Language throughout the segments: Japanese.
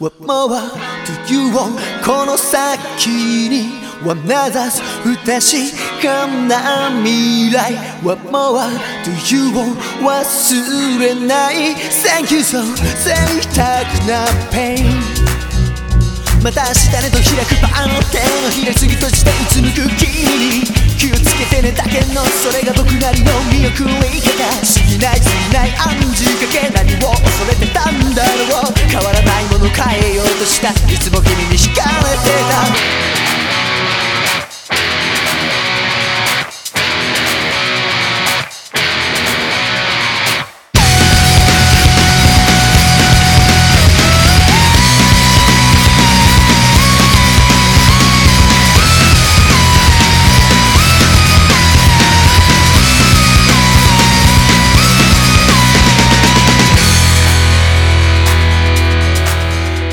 What more do you want この先には目指す不確かな未来 What more do you want 忘れない Thank you so 贅沢な pain また明日ねと開くパンの手のひら次閉じてうつむく君に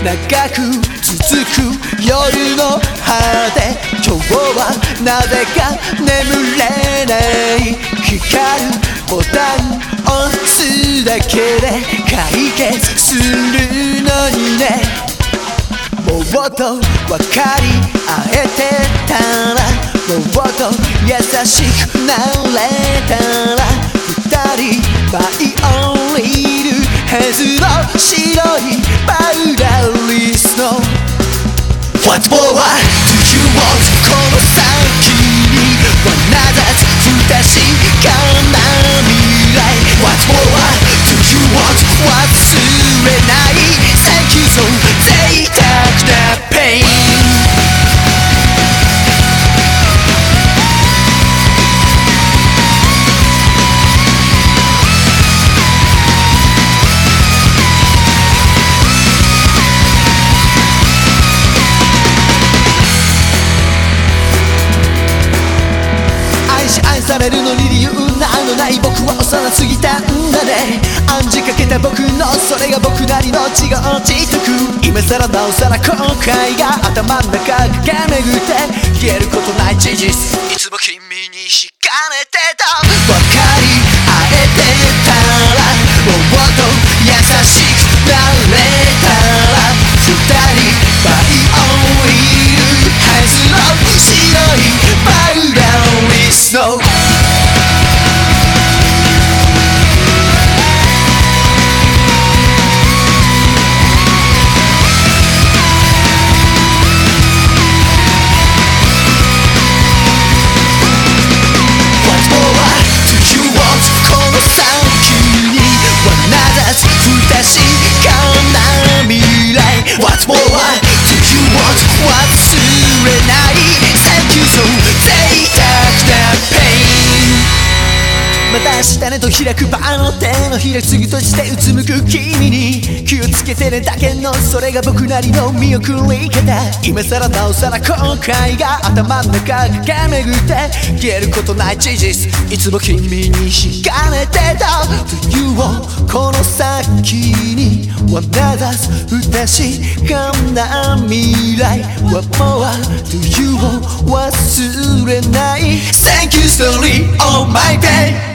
長く続く夜の果て。今日はなぜか眠れない光るボタン押すだけで解決するのにね。もっと分かり合えてたら。もっと優しくなれたら。二人バイオリルヘズの白いパウダー。What more do you want この先に One that's 不確かな未来 What more do you want 忘れない Thank you されるのに理由などない僕は幼すぎたんだね。暗示かけた僕のそれが僕なりの血が落ちてく。今さらなおさら後悔が頭の中駆け巡って消えることない事実。いつも君に惹かれてた。また明日ねと開くバーの手のひら次閉じてうつむく君に気をつけてねだけのそれが僕なりの見送り方今さらなおさら後悔が頭の中駆け巡って消えることない事実いつも君に惹かれてたというこの先には目指す不確かな未来 What more do you 忘れない Thank you sorry oh my pain